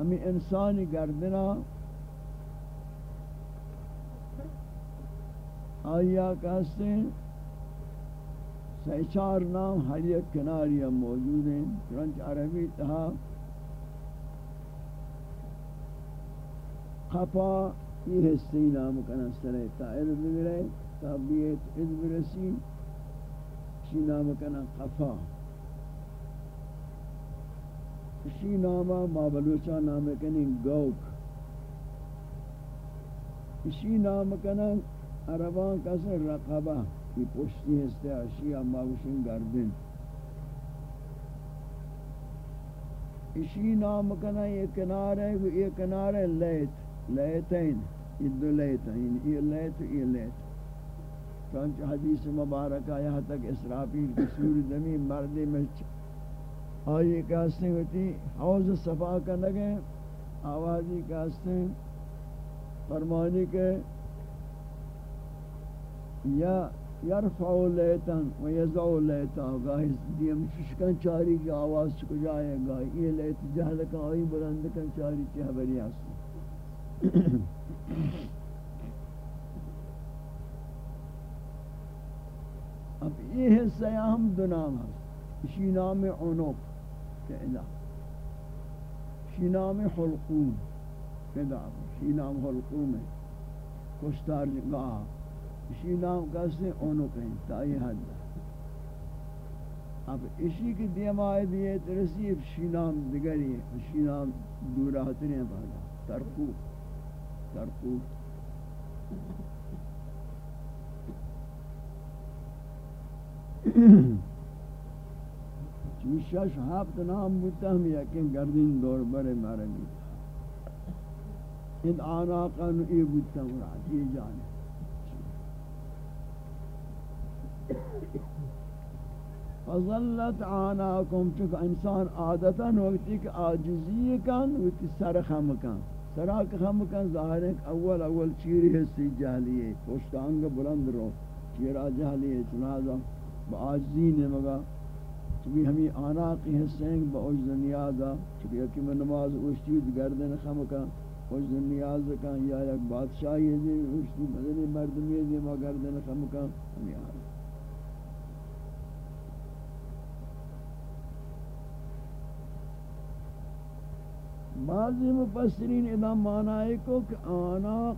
ہمیں انسانی گردنا آیا کہتے ہیں سیچار نام ہر یک کناری موجود ہیں، چنانچہ عربی تہا خفا یہ حصی نام کنا سرے تا اذ بگرے تا بیت اذ برسی شی نام کنا خفا۔ شی ناما ما بلوچا نام کنی گوک۔ شی نام کنا عربان کسر رقبہ کی پشتی ہستے اشیاء ماوشن گردن. اسی نام کنا یہ کنار ہے، یہ کنار ہے لیت. لیتین یہ دو لیتین یہ لیت یہ لیت. چونچہ حدیث مبارکہ یہاں تک اسرافیل کی سور زمین مردی میں آئیے کہاستے ہوتی حوض صفا کا لگے آوازی کہاستے فرمانی کے یا یرفع لیتن و یزعو لیتا. گاہی دیم ششکن چاری کی آواز چکو جائے، گاہی یہ لیت جہل کا آئی بلند کن چاری چی حبری آسو۔ اب یہ حصہ ہم دو نام ہے اسی نام عنق کہنا اسی نام حلقوم کہنا اسی نام حلقوم ہے۔ کشتار گاہ۔ اسی نام کہتے ہیں اونو کہیں تائی حد اب اسی کی دیم آئے دیئے ترسی اسی نام دگری ہے۔ اسی نام دورہ ہتنے بالا ترکو۔ ترکو۔ چوشا شہابت نام بودتا ہم یقین گردین دور برے مارے بودتا ان آناقا نو ای بودتا مراد یہ جانے۔ فظلت آناکم، چونکہ انسان عادتا وقتی کہ آجزی کن، وقتی سر خم کن. سراک خم کن ظاہر ہے کہ اول اول چیری حصی جہلی ہے پشتانگ بلند رو. چیرا جہلی ہے چنانزا با آجزی نے مگا بھی ہمیں آنا کی حصیں با عجز نیازا چونکہ یکی میں نماز اوشتید گردن خم کا عجز نیاز کا یا یک بادشاہی دی، اوشتی مدنی مردمی دی، ما گردن خم کا ہمیں آنا بعضی مفسرین ادا مانا ہے کو کہ آناق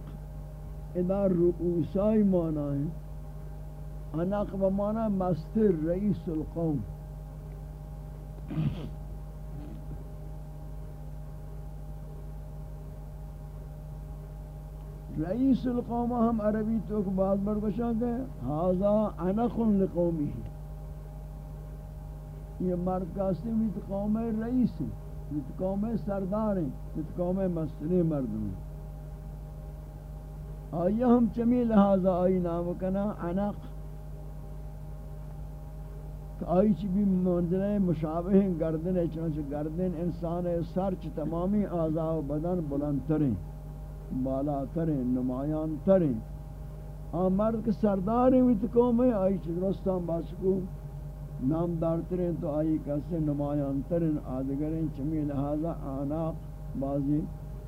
ادا رؤوسائی مانا ہے۔ آناق بمانا مستر رئیس القوم۔ رئیس القوم ہم عربی تو کو بعض بار گشا گئے ہاذا انق لقومی۔ یہ مرد بھی تو قوم رئیس۔ ہے یہ قوم سردار ہیں یہ قوم مسئلے مردم. ہیں آئیہ ہم چمی لہذا آئی نام کنا؟ عنق. آئی چی بھی منزلے مشابہ ہیں گردن ہے چنانچہ گردن انسان سر چی تمامی آزا و بدن بلند تریں بالا تریں نمایان تریں. آن مرد کے سردار ہیں ویت قوم ہے آئی چی درستان باسکو. نام دارترین تو آئی کسے نمایان ترین آدگرین چمی، لہذا آناق بازی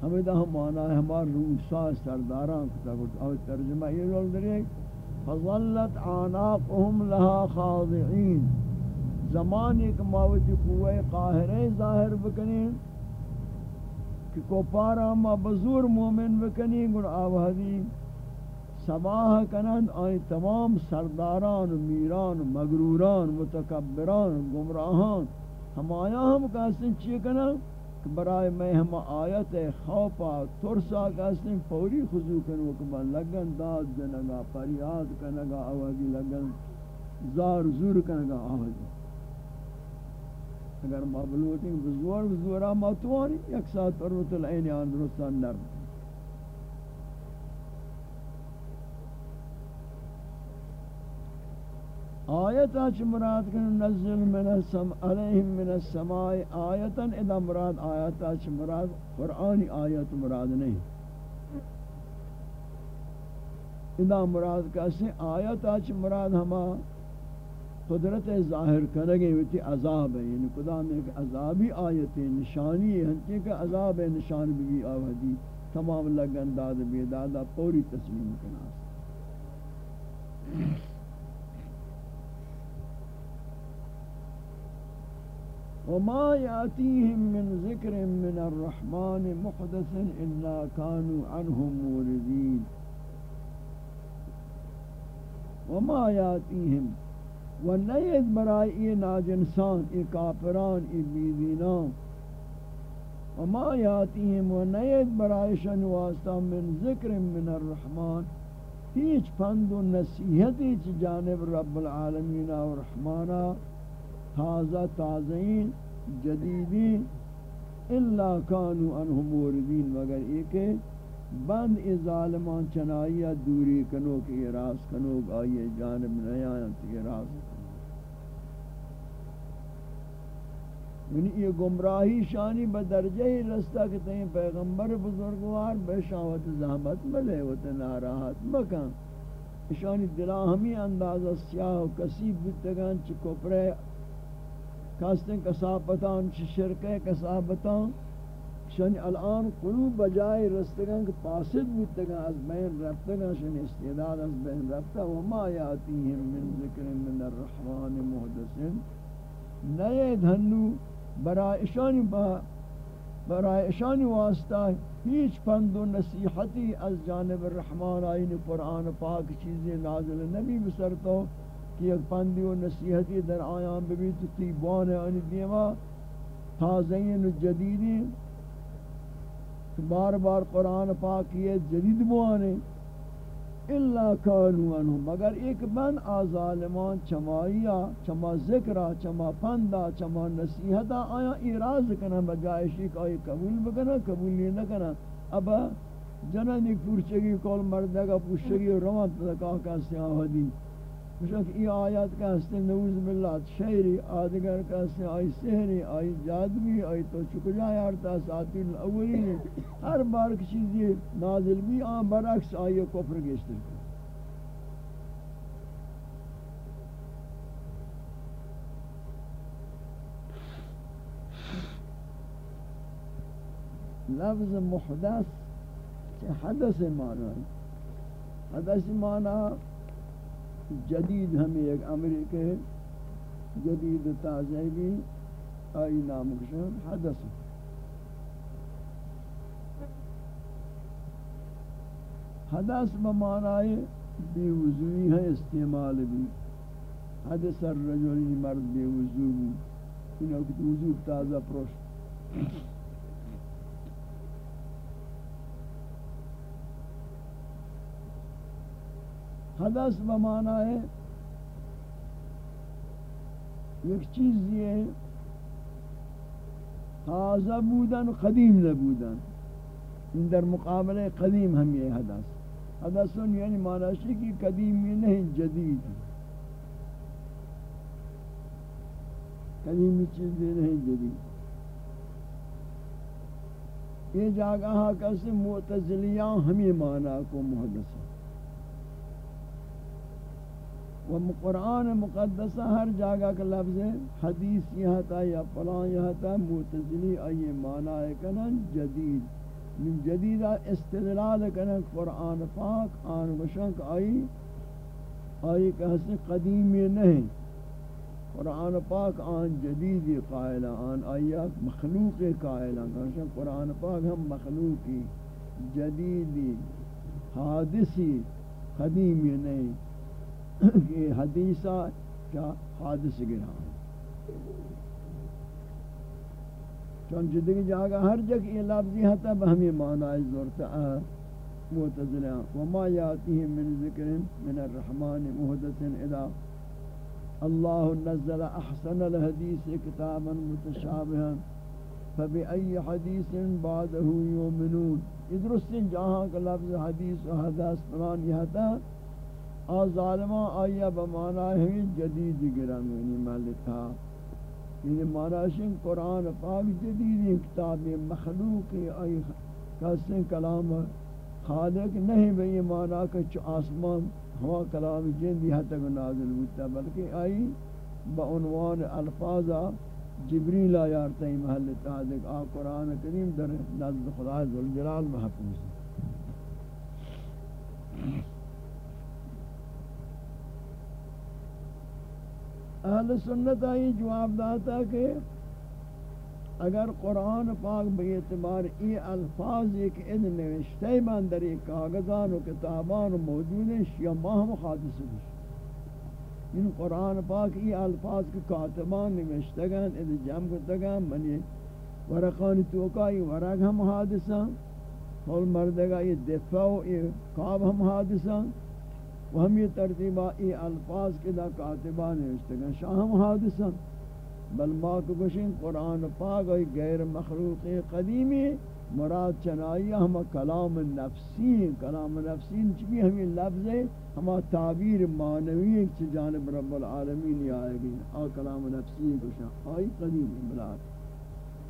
ہمیں دا ہم مانا ہے، ہمار روسا سرداران کتا کتا اور ترجمہ یہ رول درے فظلت آناقهم لها خاضعین زمان ایک ماوتی قوہ قاہرے ظاہر بکنین کہ کو پارا ما بزور مومن بکنین گر آوہدی۔ سباہ کنند آئی تمام سرداران، میران، مغروران، متکبران، گمراہان۔ ہم آیا ہم کہستیں چیئے کنند؟ کہ برای میں ہم آیت خوفا ترسا کہستیں فوری خضو کنو کہ لگن داد جنگا پریاد کنگا آوازی لگن، زار زور کنگا آوازی۔ اگر ما بلوٹیں بزور بزورا ما توانی یک ساتھ پر روت العین آن درستان نرم آیتا چ مراد کن نزل من السم، علیہم من السماء. آیتا اذا مراد آیتا چ مراد، قرآنی آیت مراد نہیں. اذا مراد کیسے آیتا چ مراد ہما قدرت ظاہر کرنے ہوتی عذاب ہے. یعنی خدا نے کہ عذابی آیت نشانی ہے. ہنچے کہ عذاب نشان بھی آوہدی. تمام لگن داد بھی پوری تسلیم کنا وما يأتيهم من ذكر من الرحمن محدث إلا كانوا عنهم موردين. وما يأتيهم. برائی ای ناجنسان ای کافران ای بیدینان وما یاتیهم ونید برایشن واسطہ من ذکر من الرحمن. هیچ پند و نصیحتی چی جانب رب العالمین و رحمانا. تازہ تازین جدیدین، الا کانو انہم موردین، مگر ایک بند ای ظالمان چنائیہ دوری کنو کی اراز کنو آئیے جانب نیایت اراز کنو۔ یعنی یہ گمراہی شانی بدرجہ ہی رستہ کہ تہیں پیغمبر بزرگوار بے شاوت زحمت ملے و تناراحت مکان شانی دلہ ہمیں اندازہ سیاہ و کسیب بتگان چی کپرے کاستن کسابتان، چی شرکے کسابتان شن الان قلوب بجائے رستگان کہ پاسد بودتگان از بین رفتگان شن استعداد از بین رفتا وما یاتیهم من ذکر من الرحمن محدثن نئے دھنو، برای اشانی با، برای اشانی واسطہ ہیچ پند و نصیحتی از جانب الرحمن آئین قرآن پاک چیزیں نازل نبی بسرتو. کہ ایک پندی و نصیحتی در آیان ببیت تیبوان آنی دیما تازین و جدیدی. بار بار قرآن پاک یہ جدید بوانے. الا کانو انہو مگر ایک بند آظالمان چمائیا چما ذکرہ چما پندا چما نصیحتا آیا ایراز کنا بجائشی کہ آئی قبول بکنا قبول نہیں نکنا اب جنن ایک پورچگی کول مردگا پوشگی روان تدکا کسی مشان کہ آیات کا ہستے نعوذ باللہ شہری آدگر کا ہستے آئی سہری آئی جادوی آئی تو چکجا یارتا ساتھی الاولین ہر بار کی نازل بھی آن برعکس آئی کفر گیشتے لفظ محدث کہ حدث معنی؟ حدث معنی جدید ہمیں ایک امری کے جدید تازہ بھی آئی نام حدث حدث بمعنی بی وضوی ہے، استعمال بھی۔ حدث الرجلی مرد بی وضو انہوں کی وضو تازہ پروش حدث بمانا ہے۔ ایک چیز یہ تازہ بودن قدیم نبودن۔ ان در مقابلے قدیم ہم یہ حدث۔ حدث یعنی معنی کہ قدیم یہ نہیں، جدید۔ قدیمی چیز یہ نہیں، جدید۔ یہ جاگہ ہاں کسی معتزلیاں ہمیں معنی کو محدث ہے و قرآن مقدسہ ہر جگہ کا لفظ ہے، حدیث یہاں تھا یا فلاں یہاں تھا معتزلی آئیے معنی کنن جدید۔ من جدید استدلال کنن قرآن پاک آن وشنک آئی آئی کہ حسن قدیمی نہیں۔ قرآن پاک آن جدیدی قائلہ آن آئی مخلوق قائلہ قرآن پاک ہم مخلوقی، جدیدی، حادثی قدیمی نہیں۔ یہ حدیثہ کیا حادث گرا چون جدگی جاگا، ہر جگہ یہ لفظی حتا بہمی معنی ضرورت ہے معتزلہ وما یاتیہم من ذکر من الرحمن محدث اذا اللہ نزل احسن الحدیث کتابا متشابہا فبأي حدیث بعده یومنون ادرس جہاں کا لفظ حدیث و حدث فلان یہ تھا آ ظالمہ آیا بمانا ہے جدید گرم یعنی ملتا یعنی معنی قرآن پاک جدید کتاب مخلوق آئی کسی کلام خالق نہیں بھئی معنی کہ چو آسمان ہوا کلام جندی حد تک نازل ہوتا بلکہ آئی بعنوان الفاظا جبریل آیارتا ہی محل تحدق آ قرآن کریم در نزد خدا ذوالجلال محفوظ ہے۔ اہل سنت آئی جواب داتا کہ اگر قرآن پاک بے اعتبار ای الفاظ ایک ان نوشتے در ایک کاغذان و کتابان موجود ہیں، شیعہ ماہم حادث بھی ان قرآن پاک ای الفاظ کے کاتبان نوشتے گئن ادھ جمع کرتے منی ورقان توکائی ورق ہم حادثہ کل مردگا، یہ دفع و یہ کعب ہم حادثہ۔ و ہم یہ ترتیبہ ای الفاظ کے دا کاتبہ نوشتگا شاہم حادثا بل ما کو قرآن پاک ای غیر مخلوق قدیمی، مراد چنائی ہم کلام نفسی کلام نفسی چبی ہمیں لفظ ہے ہما تعبیر معنوی چی جانب رب العالمین آئے گی آ کلام نفسی گوشیں آئی قدیمی بلاد۔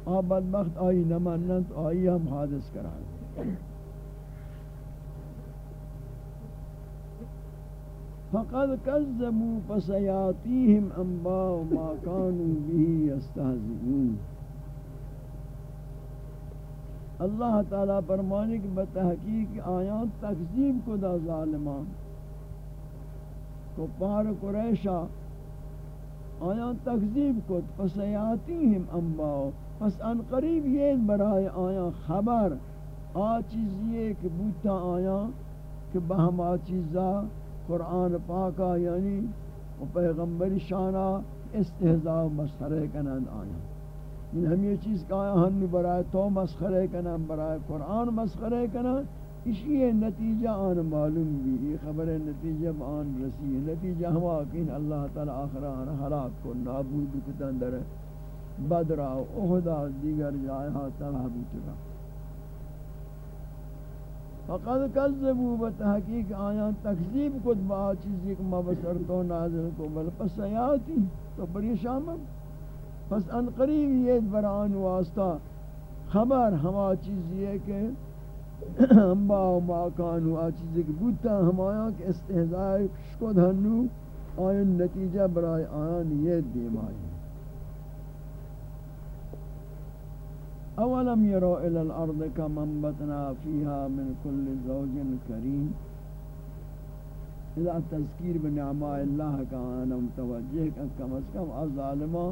آ بدبخت، آئی نمانت آئی ہم حادث کرائے فقد كذبوا فسياتيهم انباء ما كانوا به يستهزئون۔ اللہ تعالی فرمانے کہ بتحقیق آیات تکذیب کو دا ظالمان۔ کو پار قریشا آیات تکذیب کو فسیاتیہم انباء پس ان قریب یہ برائے آیا خبر، آ چیز یہ کہ بوتا آیا کہ بہم آ چیزا قرآن پاکا یعنی و پیغمبر شانہ استحضاء و مسخرے کنند آیا۔ یعنی ہم یہ چیز کہا ہم برائے تو مسخرے کنند، برائے قرآن مسخرے کنند۔ اس یہ نتیجہ آن معلوم بھی، یہ خبر نتیجہ آن رسی نتیجہ ہوا کہ اللہ تعالی آخر آن حلاق کو نابود کتن در بدرہ احدہ دیگر جائے تعالی حبوت فقد کذبوا بتحقیق آیان تکذیب کد با چیزی کہ ما بسر تو نازل کو بل پس آیاتی تو بری شامل پس ان قریب یہ بران واسطہ خبر ہما چیزی ہے کہ ہم و ما کانو آ چیزی کہ بودتا ہمایا کہ استحضاء شکد ہنو آئین نتیجہ برای آیان یہ دیم آئی اولم يروا الى الارض كما انبتنا فيها من كل زوج كريم؟ الى تذکیر بنعماء اللہ کا انا متوجہ کم از کم از الظالمہ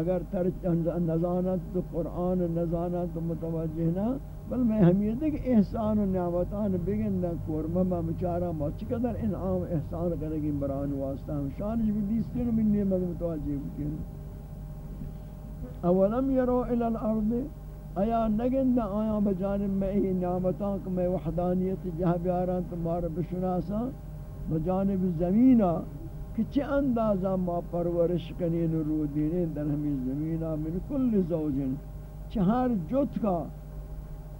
اگر تر نزانت تو قرآن، نزانت تو متوجہ نہ بل میں ہم یہ دیکھ احسان و نعمتان بگن دا کورما ما مچارا ما چقدر انعام احسان کرے گی بران واسطہ ہم. شانش بھی دیستین من نعمت متوجہ بکن اولم یرو الى الارض آیا نگن دا آیا بجانب میں ہی نعمتان کو میں وحدانیت جہاں بیاران تمہارا بشناسا؟ بجانب زمینہ کہ چه اندازہ ما پرورش کنین رو دینین در ہمیں زمینہ من کل زوجن چہار جت کا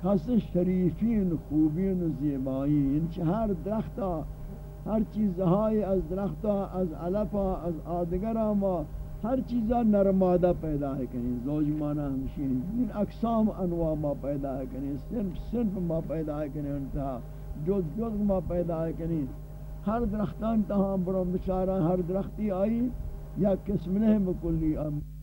خاص شریفین، خوبین و زیبائین ان چہار درختہ ہر چیز ہائی از درختہ از علفہ از آدگرہ ما ہر چیزا نرمادہ پیدا ہے کنی زوج مانا ہمشین ان اقسام انواع ما پیدا ہے کنی صنف صنف ما پیدا ہے کنی انتہا جز جز ما پیدا ہے کنی ہر درختان تہاں برو بچارہ، ہر درختی آئی یا قسم نہیں بکلی آمین